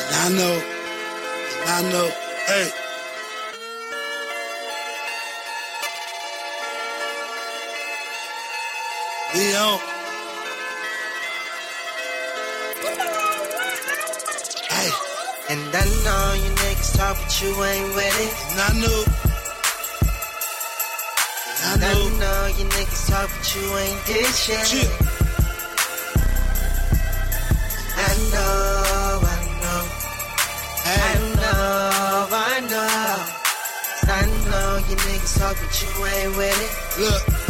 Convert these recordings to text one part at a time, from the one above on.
And I know, and I know, hey. We on. Hey, And I know you niggas talk, but you ain't with it. and I know. And And I I know. know you niggas talk, but you ain't this shit. Chill. I know, you niggas but you ain't with it. look.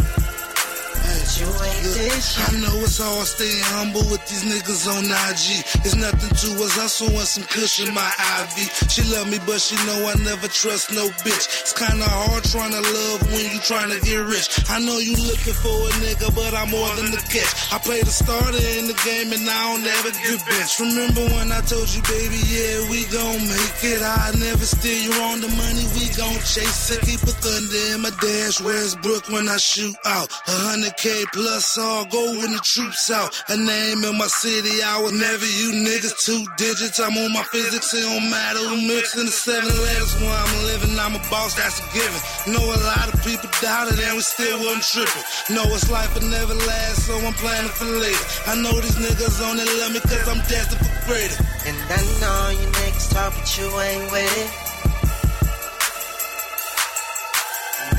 Shit. I know it's hard staying humble with these niggas on IG. It's nothing to us. I saw want some cushion my IV. She love me, but she know I never trust no bitch. It's kinda hard trying to love when you trying to get rich. I know you looking for a nigga, but I'm more than the catch. I play the starter in the game and I don't ever get bench. Remember when I told you, baby, yeah, we gon' make it. I never steal you on the money, we gon' chase it. Keep a thunder in my dash. Where's Brook when I shoot out? A hundred K plus all go when the troops out. A name in my city, I was never you niggas two digits. I'm on my physics, it don't matter who mixing the seven letters where I'm living. I'm a boss, that's a given. Know a lot of people doubted and we still wasn't tripping. Know it's life will never last, so I'm planning for later. I know these niggas only love me cause I'm destined for greater. And I know you niggas talk, but you ain't with it.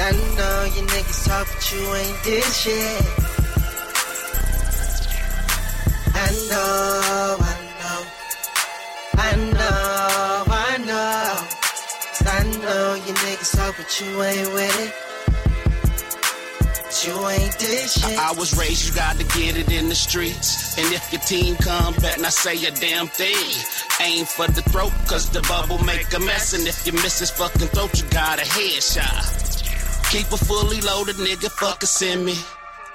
I know you niggas talk, but you ain't this shit. I know, I know, I know, I know. I know you niggas talk, but you ain't with it. But you ain't this shit. I was raised, you gotta get it in the streets. And if your team come back, not say a damn thing. Aim for the throat, cause the bubble make a mess. And if you miss his fucking throat, you got a headshot. Keep a fully loaded nigga, fucking send me.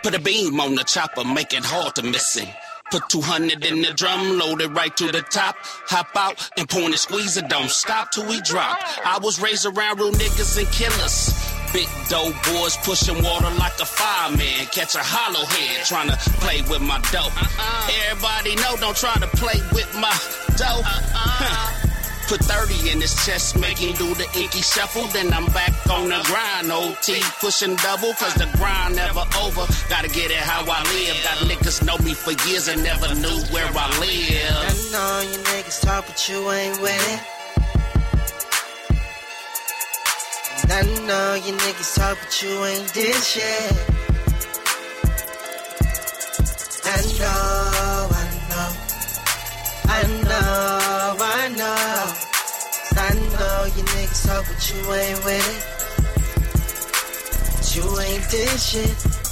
Put a beam on the chopper, make it hard to miss him. Put 200 in the drum, load it right to the top. Hop out and point and squeeze it, don't stop till we drop. I was raised around real niggas and killers. Big dope boys pushing water like a fireman. Catch a hollow head trying to play with my dope. Uh-uh. Everybody know, don't try to play with my dope. Uh-uh. Put 30 in his chest, him do the Ickey shuffle. Then I'm back on the grind, OT, pushing double, cause the grind never over. Gotta get it how I live. Got niggas know me for years and never knew where I live. I know you niggas talk, but you ain't with it. And I know you niggas talk, but you ain't this shit. I know, but you ain't with it. You ain't this shit.